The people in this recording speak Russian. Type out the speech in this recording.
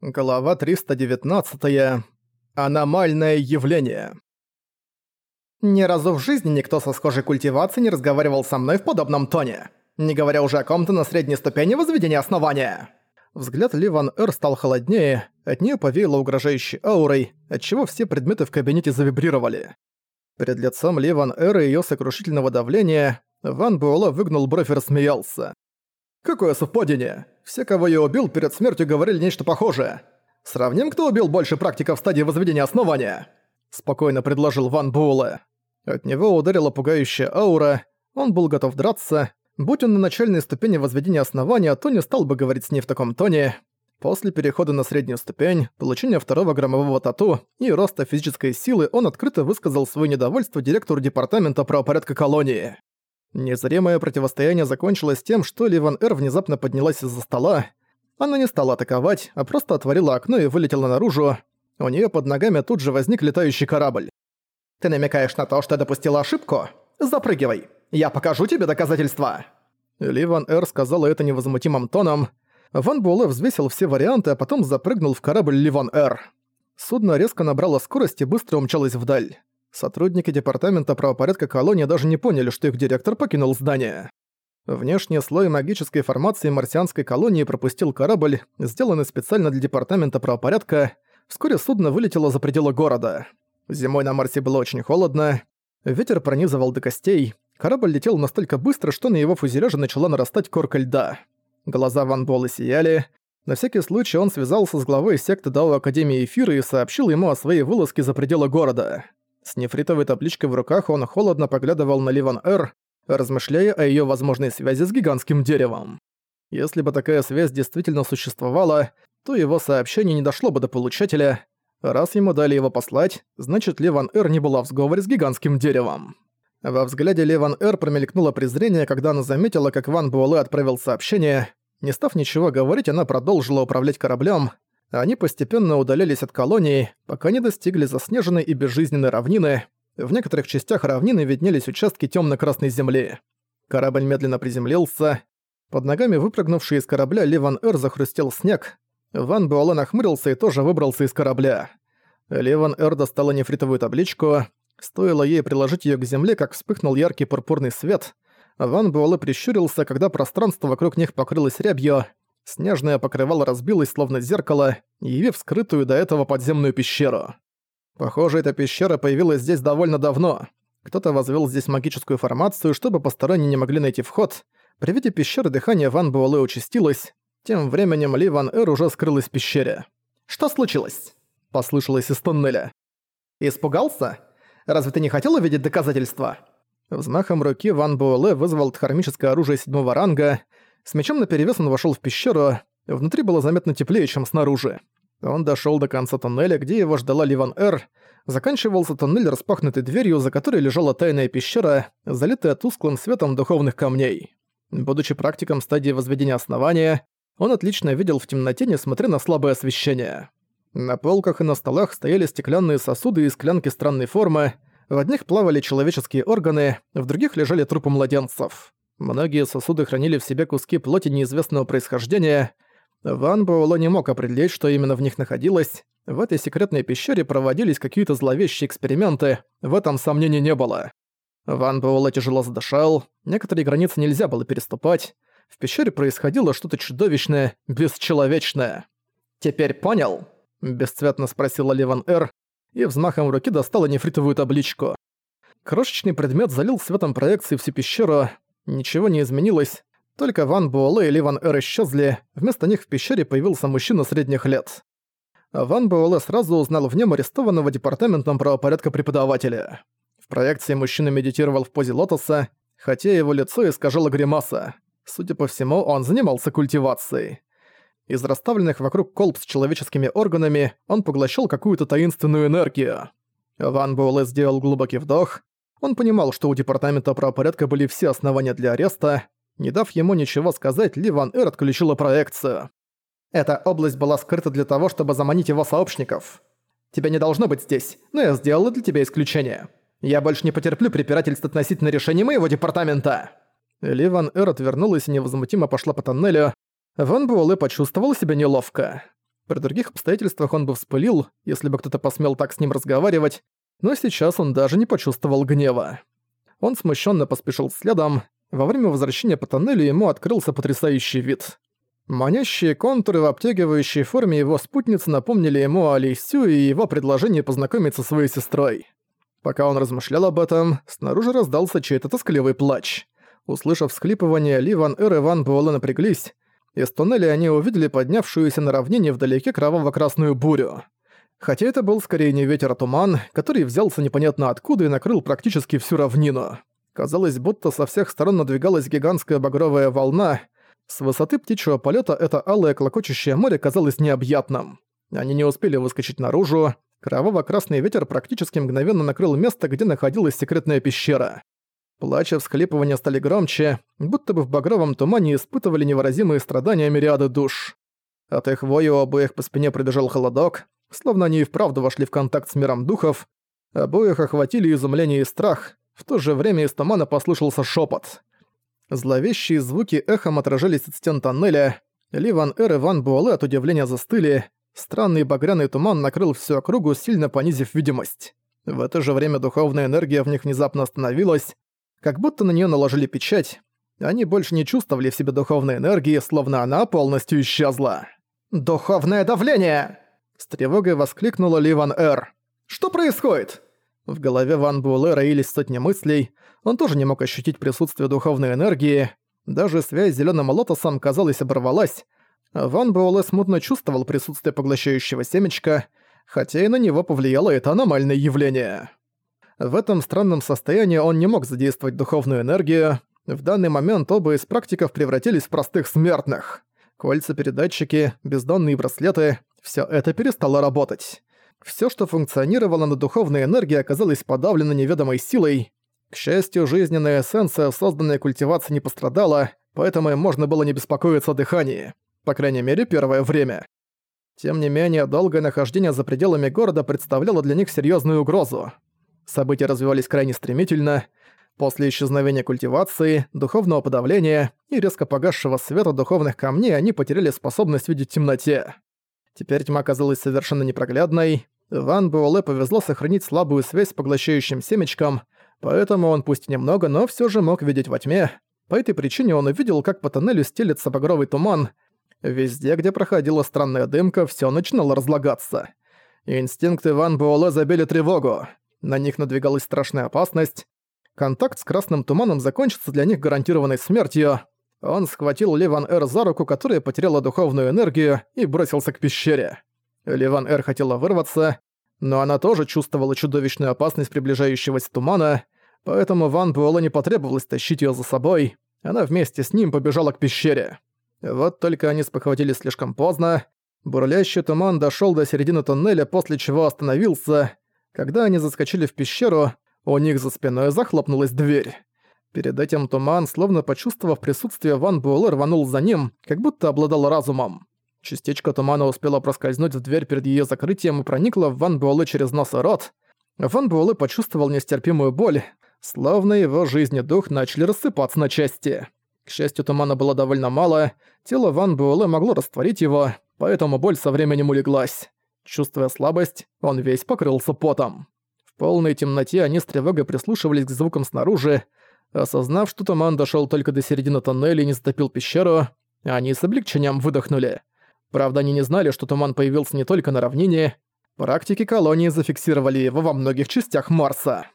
Глава 319. Аномальное явление. Ни разу в жизни никто со схожей культивацией не разговаривал со мной в подобном тоне, не говоря уже о ком-то на средней ступени возведения основания. Взгляд Ливан Эр стал холоднее, от нее повеяло угрожающей аурой, отчего все предметы в кабинете завибрировали. Перед лицом Ливан Эр и её сокрушительного давления Ван Буэлло выгнул бровь и рассмеялся. Какое совпадение? Все, кого я убил, перед смертью говорили нечто похожее. Сравним, кто убил больше практиков в стадии возведения основания?» Спокойно предложил Ван Буэлэ. От него ударила пугающая аура, он был готов драться. Будь он на начальной ступени возведения основания, то не стал бы говорить с ней в таком тоне. После перехода на среднюю ступень, получения второго громового тату и роста физической силы он открыто высказал свое недовольство директору департамента правопорядка колонии. Незримое противостояние закончилось тем, что Ливан Эр внезапно поднялась из-за стола. Она не стала атаковать, а просто отворила окно и вылетела наружу. У нее под ногами тут же возник летающий корабль. «Ты намекаешь на то, что я допустила ошибку? Запрыгивай! Я покажу тебе доказательства!» Ливан Эр сказала это невозмутимым тоном. Ван Буэлэ взвесил все варианты, а потом запрыгнул в корабль Ливан Эр. Судно резко набрало скорость и быстро умчалось вдаль. Сотрудники департамента правопорядка колонии даже не поняли, что их директор покинул здание. Внешний слой магической формации марсианской колонии пропустил корабль, сделанный специально для департамента правопорядка. Вскоре судно вылетело за пределы города. Зимой на Марсе было очень холодно, ветер пронизывал до костей, корабль летел настолько быстро, что на его фюзеляже начала нарастать корка льда. Глаза Ван Буэлла сияли. На всякий случай он связался с главой секты Дао Академии Эфира и сообщил ему о своей вылазке за пределы города. С нефритовой табличкой в руках он холодно поглядывал на Ливан Эр, размышляя о её возможной связи с гигантским деревом. Если бы такая связь действительно существовала, то его сообщение не дошло бы до получателя. Раз ему дали его послать, значит Ливан Эр не была в сговоре с гигантским деревом. Во взгляде Ливан Эр промелькнуло презрение, когда она заметила, как Ван Буэлэ отправил сообщение. Не став ничего говорить, она продолжила управлять кораблем, они постепенно удалялись от колонии, пока не достигли заснеженной и безжизненной равнины. В некоторых частях равнины виднелись участки темно-красной земли. Корабль медленно приземлился. Под ногами выпрыгнувший из корабля Ливан Эр захрустел снег. Ван Буэлэ нахмурился и тоже выбрался из корабля. Ливан Эр достала нефритовую табличку. Стоило ей приложить ее к земле, как вспыхнул яркий пурпурный свет. Ван Буэлэ прищурился, когда пространство вокруг них покрылось рябью. Снежное покрывало разбилось словно зеркало, явив скрытую до этого подземную пещеру. Похоже, эта пещера появилась здесь довольно давно. Кто-то возвел здесь магическую формацию, чтобы посторонние не могли найти вход. При виде пещеры дыхание Ван Буэлэ участилось. Тем временем Ли Ван Эр уже скрылась в пещере. «Что случилось?» – послышалось из туннеля. «Испугался? Разве ты не хотел увидеть доказательства?» Взмахом руки Ван Буэлэ вызвал дхармическое оружие седьмого ранга – с мечом наперевес он вошел в пещеру, внутри было заметно теплее, чем снаружи. Он дошел до конца тоннеля, где его ждала Ливан Эр. Заканчивался тоннель распахнутой дверью, за которой лежала тайная пещера, залитая тусклым светом духовных камней. Будучи практиком стадии возведения основания, он отлично видел в темноте, несмотря на слабое освещение. На полках и на столах стояли стеклянные сосуды и склянки странной формы, в одних плавали человеческие органы, в других лежали трупы младенцев. Многие сосуды хранили в себе куски плоти неизвестного происхождения. Ван Буэлло не мог определить, что именно в них находилось. В этой секретной пещере проводились какие-то зловещие эксперименты, в этом сомнений не было. Ван Буэлло тяжело задышал, некоторые границы нельзя было переступать. В пещере происходило что-то чудовищное, бесчеловечное. «Теперь понял?» – бесцветно спросила Ливан Эр, и взмахом руки достала нефритовую табличку. Крошечный предмет залил светом проекции всю пещеру, Ничего не изменилось, только Ван Буэлэ и Ливан Эр исчезли, вместо них в пещере появился мужчина средних лет. Ван Буэлэ сразу узнал в нем арестованного департаментом правопорядка преподавателя. В проекции мужчина медитировал в позе лотоса, хотя его лицо искажало гримаса. Судя по всему, он занимался культивацией. Из расставленных вокруг колб с человеческими органами он поглощал какую-то таинственную энергию. Ван Буэлэ сделал глубокий вдох, он понимал, что у Департамента правопорядка были все основания для ареста. Не дав ему ничего сказать, Ли Ван Эр отключила проекцию. «Эта область была скрыта для того, чтобы заманить его сообщников. Тебя не должно быть здесь, но я сделала для тебя исключение. Я больше не потерплю препирательств относительно решения моего департамента!» Ли Ван Эр отвернулась и невозмутимо пошла по тоннелю. Ван Буэлэ почувствовал себя неловко. При других обстоятельствах он бы вспылил, если бы кто-то посмел так с ним разговаривать, но сейчас он даже не почувствовал гнева. Он смущенно поспешил следом. Во время возвращения по тоннелю ему открылся потрясающий вид. Манящие контуры в обтягивающей форме его спутницы напомнили ему о Лисю и его предложении познакомиться со своей сестрой. Пока он размышлял об этом, снаружи раздался чей-то тоскливый плач. Услышав всхлипывание, Ли Ван Эр и Ван Буэлэ напряглись. Из туннеля они увидели поднявшуюся на равнине вдалеке кроваво-красную бурю. Хотя это был скорее не ветер, а туман, который взялся непонятно откуда и накрыл практически всю равнину. Казалось, будто со всех сторон надвигалась гигантская багровая волна. С высоты птичьего полета это алое клокочущее море казалось необъятным. Они не успели выскочить наружу. Кроваво-красный ветер практически мгновенно накрыл место, где находилась секретная пещера. Плач и всхлипывания стали громче, будто бы в багровом тумане испытывали невыразимые страдания мириады душ. От их воя у обоих по спине пробежал холодок, словно они и вправду вошли в контакт с миром духов. Обоих охватили изумление и страх, в то же время из тумана послышался шепот. Зловещие звуки эхом отражались от стен тоннеля. Ливан Эр и Ван Буэлэ от удивления застыли. Странный багряный туман накрыл всю округу, сильно понизив видимость. В это же время духовная энергия в них внезапно остановилась, как будто на нее наложили печать. Они больше не чувствовали в себе духовной энергии, словно она полностью исчезла. «Духовное давление!» С тревогой воскликнула Ли Ван Эр. «Что происходит?» В голове Ван Буэлэ роились сотни мыслей, он тоже не мог ощутить присутствие духовной энергии, даже связь с зелёным лотосом, казалось, оборвалась. Ван Буэлэ смутно чувствовал присутствие поглощающего семечка, хотя и на него повлияло это аномальное явление. В этом странном состоянии он не мог задействовать духовную энергию, в данный момент оба из практиков превратились в простых смертных. Кольца-передатчики, бездонные браслеты все это перестало работать. Все, что функционировало на духовной энергии, оказалось подавлено неведомой силой. К счастью, жизненная эссенция, созданная культивацией, не пострадала, поэтому им можно было не беспокоиться о дыхании. По крайней мере, первое время. Тем не менее, долгое нахождение за пределами города представляло для них серьезную угрозу. События развивались крайне стремительно. После исчезновения культивации, духовного подавления и резко погасшего света духовных камней они потеряли способность видеть в темноте. Теперь тьма казалась совершенно непроглядной. Ван Буэлэ повезло сохранить слабую связь с поглощающим семечком, поэтому он пусть немного, но все же мог видеть во тьме. По этой причине он увидел, как по тоннелю стелется багровый туман. Везде, где проходила странная дымка, все начинало разлагаться. Инстинкты Ван Буэлэ забили тревогу. На них надвигалась страшная опасность. Контакт с красным туманом закончится для них гарантированной смертью. Он схватил Ливан Эр за руку, которая потеряла духовную энергию, и бросился к пещере. Ливан Эр хотела вырваться, но она тоже чувствовала чудовищную опасность приближающегося тумана, поэтому Ван Буэлэ не потребовалось тащить её за собой. Она вместе с ним побежала к пещере. Вот только они спохватились слишком поздно. Бурлящий туман дошёл до середины туннеля, после чего остановился. Когда они заскочили в пещеру, у них за спиной захлопнулась дверь. Перед этим туман, словно почувствовав присутствие Ван Буэлэ, рванул за ним, как будто обладал разумом. Частичка тумана успела проскользнуть в дверь перед её закрытием и проникла в Ван Буэлэ через нос и рот. Ван Буэлэ почувствовал нестерпимую боль, словно его жизнь и дух начали рассыпаться на части. К счастью, тумана было довольно мало, тело Ван Буэлэ могло растворить его, поэтому боль со временем улеглась. Чувствуя слабость, он весь покрылся потом. В полной темноте они с тревогой прислушивались к звукам снаружи, Осознав, что туман дошёл только до середины тоннеля и не затопил пещеру, они с облегчением выдохнули. Правда, они не знали, что туман появился не только на равнине. Практики колонии зафиксировали его во многих частях Марса.